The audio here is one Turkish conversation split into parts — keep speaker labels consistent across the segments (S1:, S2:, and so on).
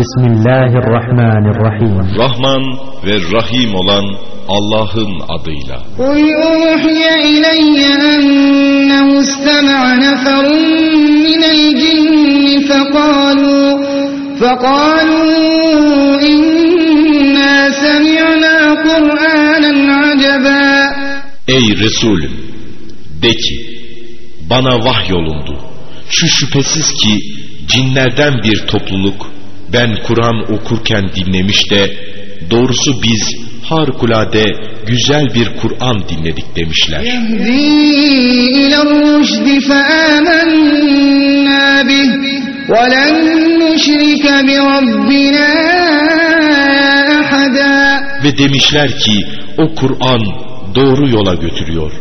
S1: Bismillahirrahmanirrahim.
S2: Rahman ve Rahim olan Allah'ın adıyla.
S3: Kul uhiye ileyye ennehu istema'a neferun minel cinni fekalu fekalu inna semi'na Kur'anen acaba.
S2: Ey Resulüm! De ki, bana vahyolundu. Şu şüphesiz ki cinlerden bir topluluk ben Kur'an okurken dinlemiş de doğrusu biz harikulade güzel bir Kur'an dinledik demişler. Ve demişler ki o Kur'an doğru yola götürüyor.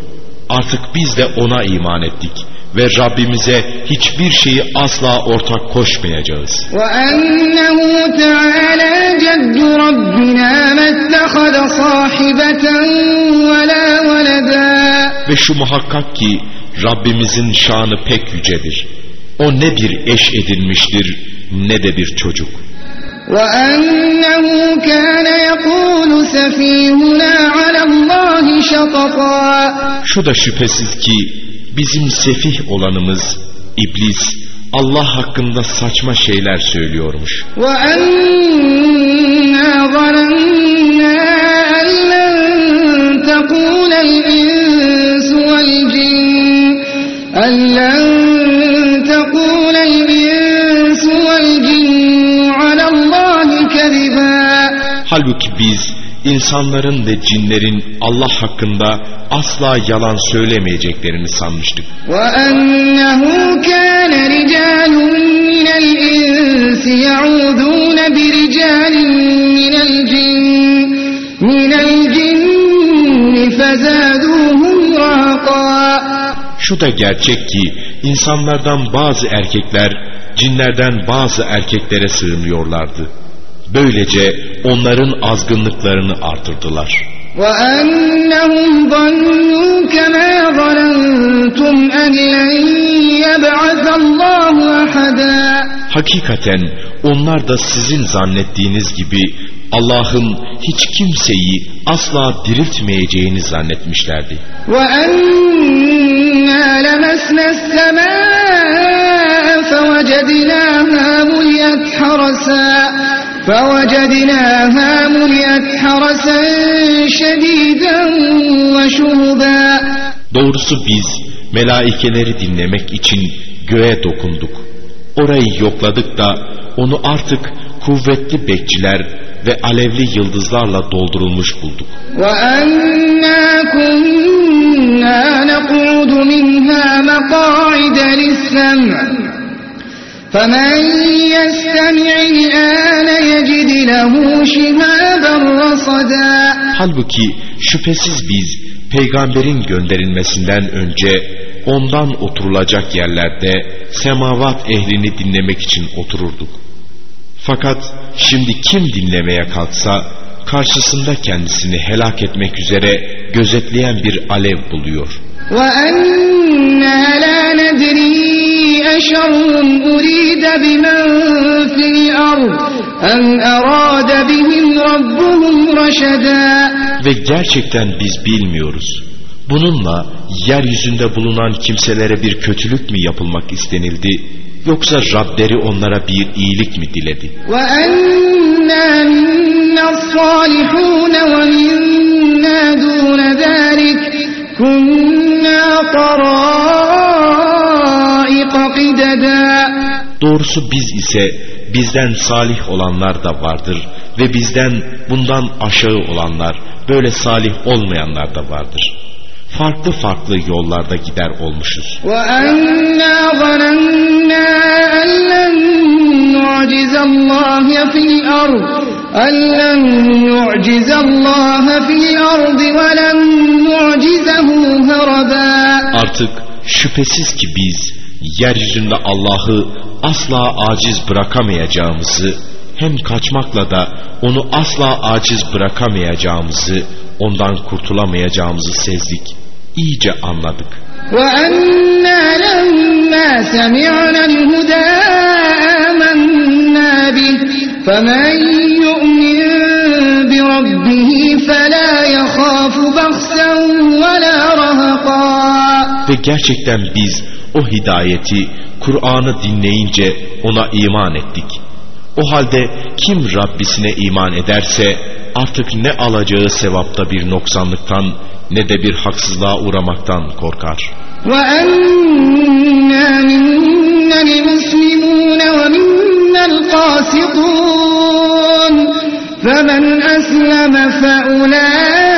S2: Artık biz de ona iman ettik ve Rabbimize hiçbir şeyi asla ortak koşmayacağız.
S3: وأنه تعالى جد ربنا ما اتخذ صاحبة ولا ولدا
S2: Ve şu muhakkak ki Rabbimizin şanı pek yücedir. O ne bir eş edinmiştir ne de bir çocuk.
S3: وأنه كان يقول سفيهنا على الله شططا
S2: Şu da şüphesiz ki bizim sefih olanımız iblis Allah hakkında saçma şeyler söylüyormuş. Halbuki biz insanların ve cinlerin Allah hakkında asla yalan söylemeyeceklerini sanmıştık.
S3: وأنه كان رجال من الإنس يعوذون برجال من الجن من الجن فزادوهم رهقا
S2: Şu da gerçek ki insanlardan bazı erkekler cinlerden bazı erkeklere sığınıyorlardı. Böylece onların azgınlıklarını artırdılar.
S3: وأنهم ظنوا كما ظننتم أن لن يبعث الله أحدا
S2: Hakikaten onlar da sizin zannettiğiniz gibi Allah'ın hiç kimseyi asla diriltmeyeceğini zannetmişlerdi.
S3: وأنا لمسنا السماء فوجدناها مليت حرسا فوجدناها مليت حرسا شديدا وشهبا
S2: Doğrusu biz melaikeleri dinlemek için göğe dokunduk. Orayı yokladık da onu artık kuvvetli bekçiler ve alevli yıldızlarla doldurulmuş bulduk.
S3: وأنا فمن يستمع الآن يجد له شهابا رصدا
S2: Halbuki şüphesiz biz peygamberin gönderilmesinden önce ondan oturulacak yerlerde semavat ehlini dinlemek için otururduk. Fakat şimdi kim dinlemeye kalksa karşısında kendisini helak etmek üzere gözetleyen bir alev buluyor.
S3: وأنا لا ندري أشر أريد بمن في الأرض أم أراد بهم ربهم رشدا
S2: Ve gerçekten biz bilmiyoruz. Bununla yeryüzünde bulunan kimselere bir kötülük mü yapılmak istenildi yoksa Rableri onlara bir iyilik mi diledi?
S3: وأنا
S2: Doğrusu biz ise bizden salih olanlar da vardır ve bizden bundan aşağı olanlar böyle salih olmayanlar da vardır. Farklı farklı yollarda gider olmuşuz. Artık şüphesiz ki biz yeryüzünde Allah'ı asla aciz bırakamayacağımızı hem kaçmakla da onu asla aciz bırakamayacağımızı ondan kurtulamayacağımızı sezdik. İyice anladık.
S3: وأنا لما سمعنا الهدى آمنا به فمن يؤمن بربه فلا يخاف بخسا ولا رهقا
S2: Ve gerçekten biz o hidayeti, Kur'an'ı dinleyince ona iman ettik. O halde kim Rabbisine iman ederse artık ne alacağı sevapta bir noksanlıktan ne de bir haksızlığa uğramaktan korkar.
S3: وَأَنَّا مِنَّا الْمُسْلِمُونَ وَمِنَّا الْقَاسِطُونَ فَمَنْ أَسْلَمَ فَأُولَٰئِكَ تَحَرَّوْا رَشَدًا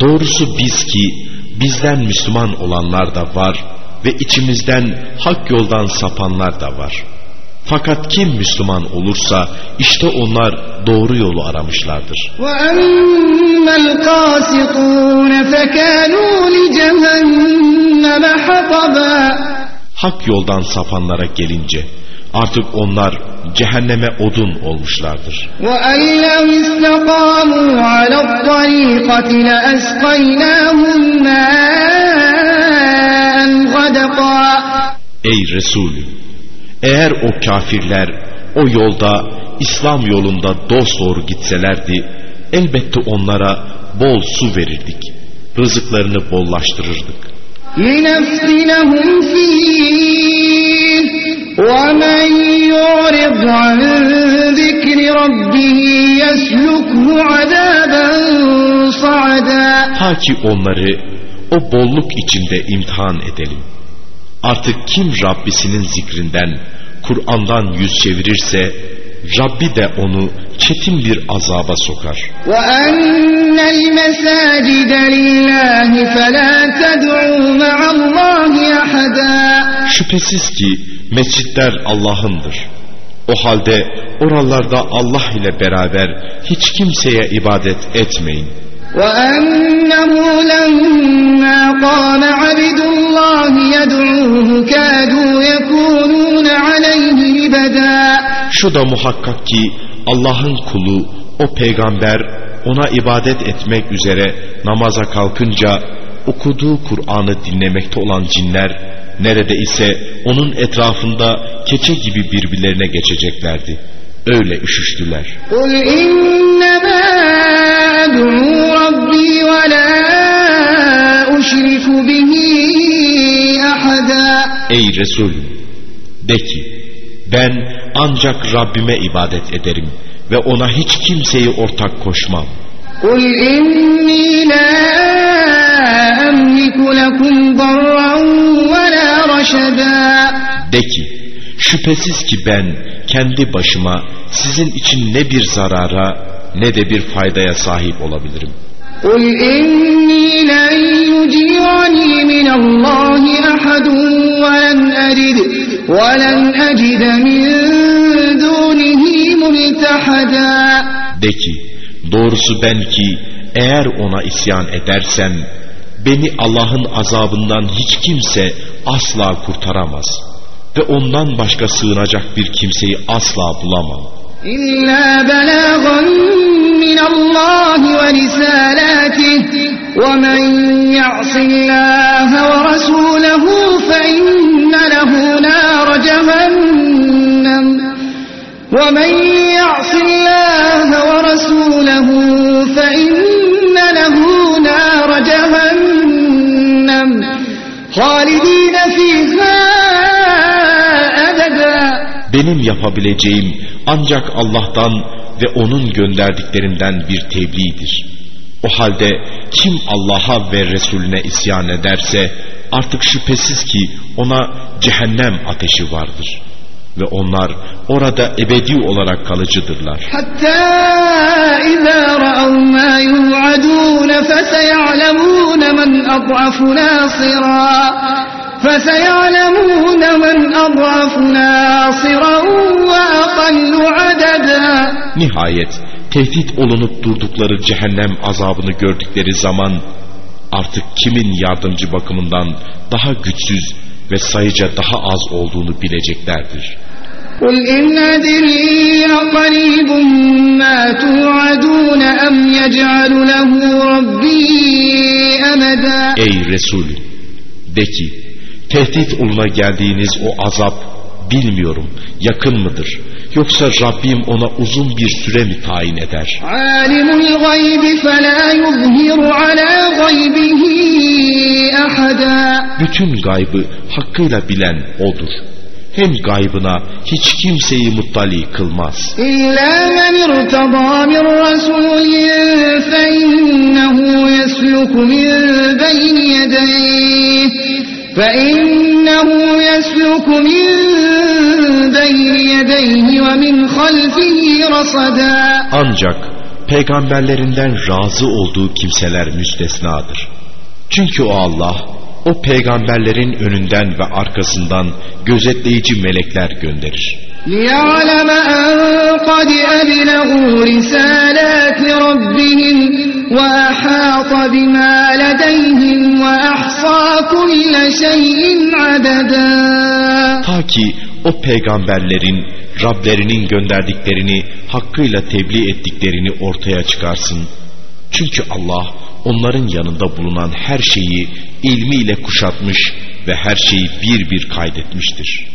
S2: Doğrusu biz ki bizden Müslüman olanlar da var ve içimizden hak yoldan sapanlar da var. Fakat kim Müslüman olursa işte onlar doğru yolu aramışlardır. Hak yoldan sapanlara gelince artık onlar cehenneme odun olmuşlardır.
S3: وَأَنْ لَوْ اسْتَقَامُوا عَلَى الطَّرِيقَةِ لَأَسْقَيْنَاهُمْ مَاءً غَدَقًا
S2: Ey Resulü! Eğer o kafirler o yolda İslam yolunda dosdoğru gitselerdi elbette onlara bol su verirdik. Rızıklarını bollaştırırdık.
S3: لِنَفْتِنَهُمْ فِيهِ وَمَنْ يُعْرِضْ عَنْ ذِكْرِ رَبِّهِ يَسْلُكْهُ عَذَابًا صَعَدًا
S2: Ta ki onları o bolluk içinde imtihan edelim. Artık kim Rabbisinin zikrinden, Kur'an'dan yüz çevirirse, Rabbi de onu çetin bir azaba sokar.
S3: وَأَنَّ الْمَسَاجِدَ لِلَّهِ فَلَا تَدْعُوا مَعَ اللّٰهِ أَحَدًا
S2: Şüphesiz ki mescitler Allah'ındır. O halde oralarda Allah ile beraber hiç kimseye ibadet etmeyin.
S3: وأنه لما قام عبد الله يدعوه كادوا يكونون عليه لبدا
S2: Şu da muhakkak ki Allah'ın kulu o peygamber ona ibadet etmek üzere namaza kalkınca okuduğu Kur'an'ı dinlemekte olan cinler Nerede ise onun etrafında keçe gibi birbirlerine geçeceklerdi. Öyle üşüştüler.
S3: Kul innema ad'u rabbi ve la uşriku bihi ahada.
S2: Ey Resul! De ki, ben ancak Rabbime ibadet ederim ve ona hiç kimseyi ortak koşmam.
S3: Kul inni la أملك لكم ضرا ولا رشدا
S2: De ki şüphesiz ki ben kendi başıma sizin için ne bir zarara ne de bir faydaya sahip olabilirim.
S3: قل إني لن يجيرني من الله أحد ولن أجد ولن أجد من دونه ملتحدا
S2: De ki doğrusu ben ki eğer ona isyan edersem Beni Allah'ın azabından hiç kimse asla kurtaramaz ve ondan başka sığınacak bir kimseyi asla bulamam.
S3: İlla belagan min Allah ve risalatihi ve men ya'sillah ve rasuluhu fe inne lehu nar cehennem ve men ya'sillah ve rasuluhu
S2: benim yapabileceğim ancak Allah'tan ve onun gönderdiklerinden bir tebliğdir. O halde kim Allah'a ve Resulüne isyan ederse artık şüphesiz ki ona cehennem ateşi vardır. Ve onlar orada ebedi olarak kalıcıdırlar.
S3: Hatta izâ ra'av mâ yuv'adûne feseya'lemûne men ad'afu nâsirâ فسيعلمون من أضعف ناصرا وأقل عددا
S2: Nihayet tehdit olunup durdukları cehennem azabını gördükleri zaman artık kimin yardımcı bakımından daha güçsüz ve sayıca daha az olduğunu bileceklerdir.
S3: قل إن أدري أقريب ما توعدون أم يجعل له ربي أمدا
S2: Ey Resulüm de ki Tehdit uluna geldiğiniz o azap bilmiyorum yakın mıdır? Yoksa Rabbim ona uzun bir süre mi tayin eder?
S3: Alimul gaybi felâ yuzhiru alâ gaybihi ahada.
S2: Bütün gaybı hakkıyla bilen O'dur. Hem gaybına hiç kimseyi muttali kılmaz.
S3: İllâ men irtadâ min rasûlin fe innehu yesluku min beyni yedeyh فإنه يسلك من بين يديه ومن خلفه رصدا
S2: Ancak peygamberlerinden razı olduğu kimseler müstesnadır. Çünkü o Allah, o peygamberlerin önünden ve arkasından gözetleyici melekler gönderir.
S3: ليعلم أن قد أبلغوا رسالات ربهم وأحاط بما لديهم وأحصى كل شيء عددا
S2: Ta ki o peygamberlerin Rablerinin gönderdiklerini hakkıyla tebliğ ettiklerini ortaya çıkarsın. Çünkü Allah onların yanında bulunan her şeyi ilmiyle kuşatmış ve her şeyi bir bir kaydetmiştir.